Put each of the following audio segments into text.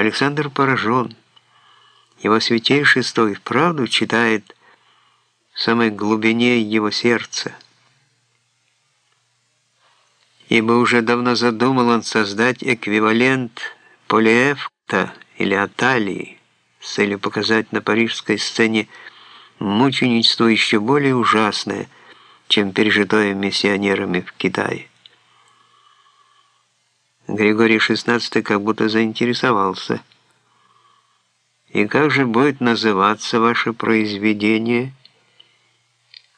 Александр поражен. Его святейшество и вправду читает в самой глубине его сердца. Ибо уже давно задумал он создать эквивалент Полиэфта или Аталии с целью показать на парижской сцене мученичество еще более ужасное, чем пережитое миссионерами в Китае. Григорий XVI как будто заинтересовался. «И как же будет называться ваше произведение?»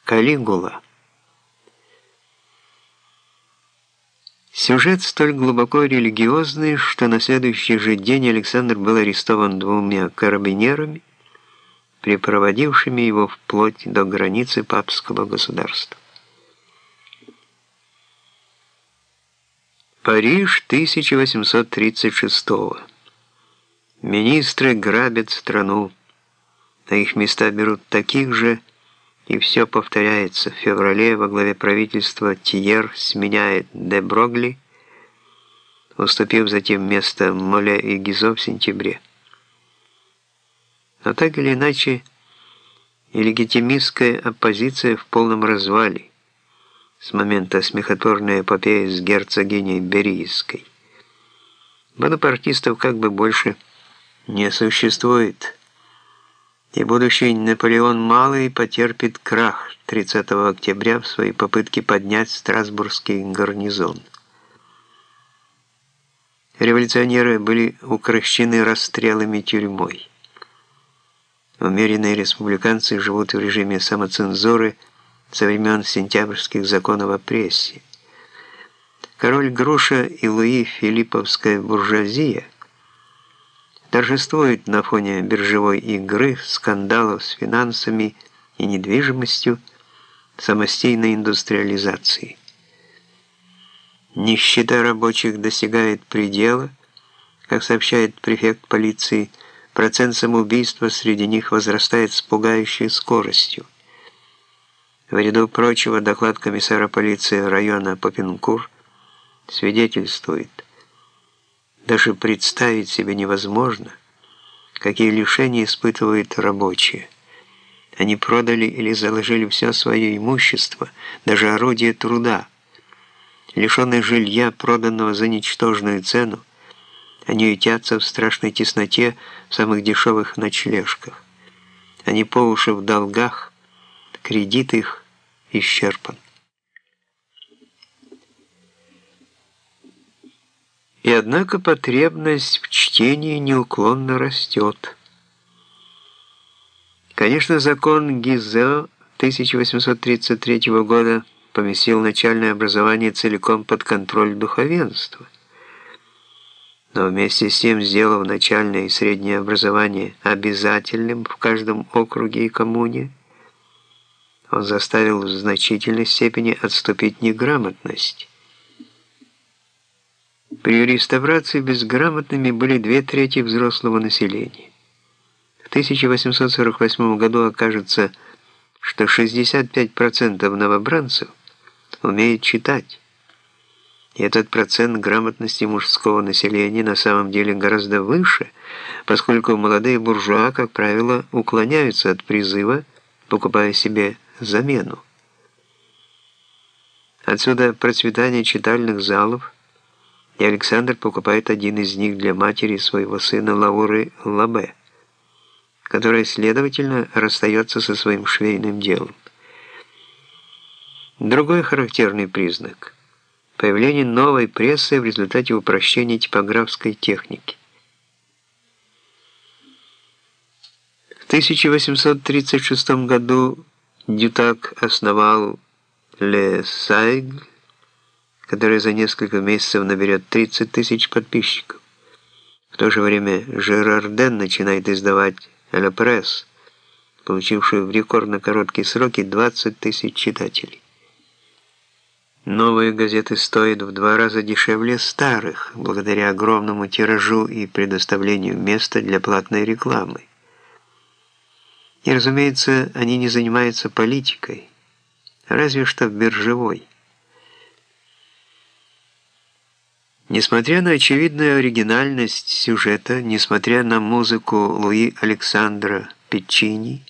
«Калигула». Сюжет столь глубоко религиозный, что на следующий же день Александр был арестован двумя карабинерами, припроводившими его вплоть до границы папского государства. Париж 1836 -го. Министры грабят страну. На их места берут таких же, и все повторяется. В феврале во главе правительства Тиер сменяет де Брогли, уступив затем место Моле и Гизо в сентябре. Но так или иначе, и легитимистская оппозиция в полном развале с момента смехотворной эпопеи с герцогиней Берийской. Бонапартистов как бы больше не существует, и будущий Наполеон Малый потерпит крах 30 октября в своей попытке поднять Страсбургский гарнизон. Революционеры были укрощены расстрелами тюрьмой. Умеренные республиканцы живут в режиме самоцензуры – со времен сентябрьских законов о прессе. Король Груша и Луи Филипповская буржуазия торжествуют на фоне биржевой игры, скандалов с финансами и недвижимостью, самостийной индустриализации. Нищета рабочих достигает предела, как сообщает префект полиции, процент самоубийства среди них возрастает с пугающей скоростью. В ряду прочего, доклад комиссара полиции района Попинкур свидетельствует, даже представить себе невозможно, какие лишения испытывают рабочие. Они продали или заложили все свое имущество, даже орудие труда. Лишенные жилья, проданного за ничтожную цену, они ютятся в страшной тесноте в самых дешевых ночлежках. Они по уши в долгах, кредит их исчерпан. И однако потребность в чтении неуклонно растет. Конечно, закон Гизе 1833 года поместил начальное образование целиком под контроль духовенства. Но вместе с тем, сделав начальное и среднее образование обязательным в каждом округе и коммуне, он заставил в значительной степени отступить неграмотность. При реставрации безграмотными были две трети взрослого населения. В 1848 году окажется, что 65% новобранцев умеют читать. И этот процент грамотности мужского населения на самом деле гораздо выше, поскольку молодые буржуа, как правило, уклоняются от призыва, покупая себе замену. Отсюда процветание читальных залов, и Александр покупает один из них для матери своего сына Лауры Лабе, которая, следовательно, расстается со своим швейным делом. Другой характерный признак – появление новой прессы в результате упрощения типографской техники. В 1836 году Дютак основал Ле Сайг, который за несколько месяцев наберет 30 тысяч подписчиков. В то же время Жерарден начинает издавать «Ля Пресс», получившую в рекордно короткие сроки 20 тысяч читателей. Новые газеты стоят в два раза дешевле старых, благодаря огромному тиражу и предоставлению места для платной рекламы. И, разумеется, они не занимаются политикой, разве что биржевой. Несмотря на очевидную оригинальность сюжета, несмотря на музыку Луи Александра Пиччини,